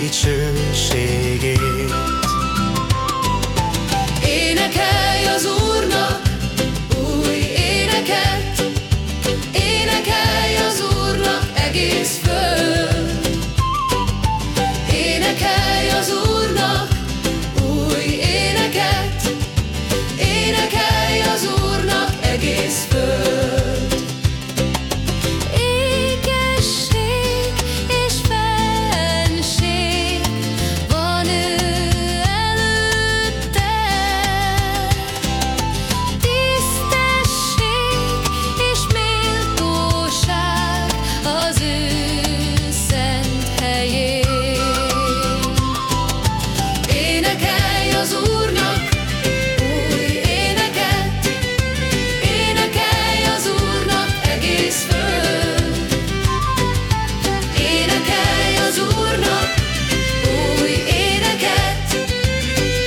비추시기 az Úrnak új éneket, énekelj az Úrnak egész föld. Énekelj az Úrnak új éneket,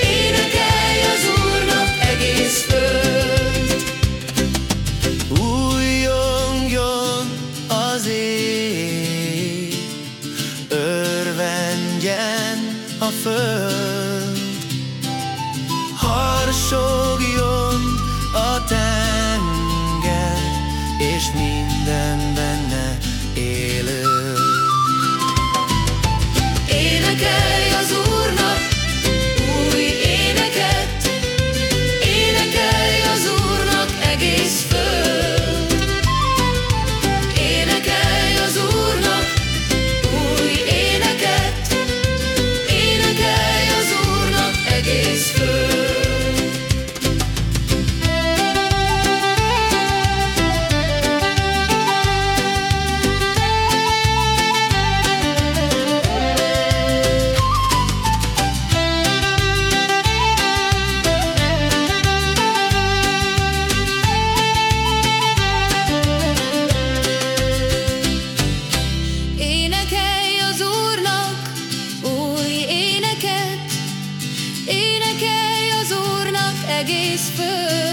énekelj az Úrnak egész föld. Újjongjon az ég, örvendjen a föld. harshog yo egész föld.